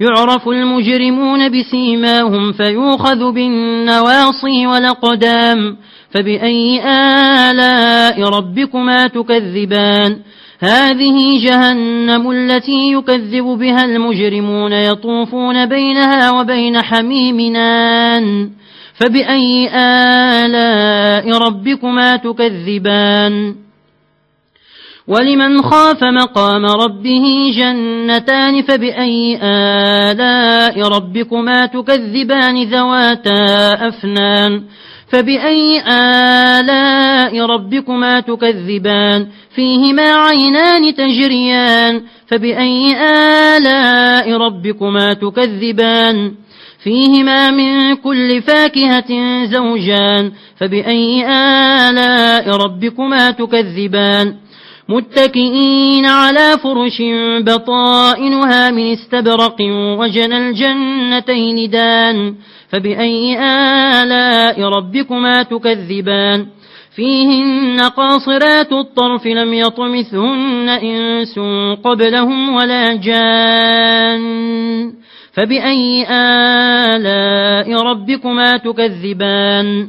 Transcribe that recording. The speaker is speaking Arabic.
يعرف المجرمون بسيماهم فيوخذ بالنواصي والأقدام. فبأي آلاء ربكما تكذبان؟ هذه جهنم التي يكذب بها المجرمون يطوفون بينها وبين حميمنان فبأي آلاء ربكما تكذبان؟ ولمن خاف مقام ربه جنتان فبأي آلاء ربكما تكذبان ذواتا أفنان فبأي آلاء ربكما تكذبان فيهما عينان تجريان فبأي آلاء ربكما تكذبان فيهما من كل فاكهة زوجان فبأي آلاء ربكما تكذبان متكئين على فرش بطائنها من استبرق وجن الجنتين دان فبأي آلاء ربكما تكذبان؟ فيهن قاصرات الطرف لم يطمثهن إنس قبلهم ولا جان فبأي آلاء ربكما تكذبان؟